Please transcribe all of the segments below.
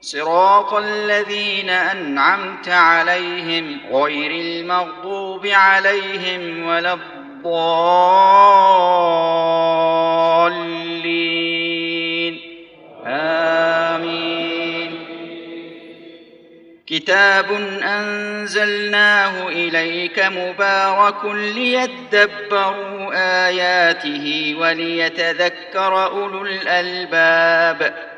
صراط الذين أنعمت عليهم غير المغضوب عليهم ولا الضالين. آمين. كتاب أنزلناه إليك مبارك ليدبروا آياته وليتذكر أولو الألباب.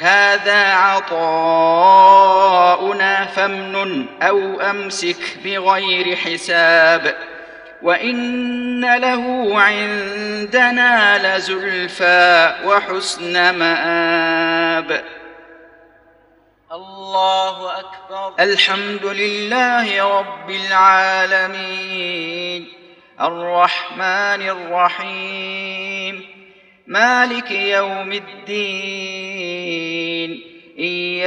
هذا عطاؤنا فامنن أو أمسك بغير حساب وإن له عندنا لزلفى وحسن مآب. الله أكبر. الحمد لله رب العالمين. الرحمن الرحيم. مالك يوم الدين.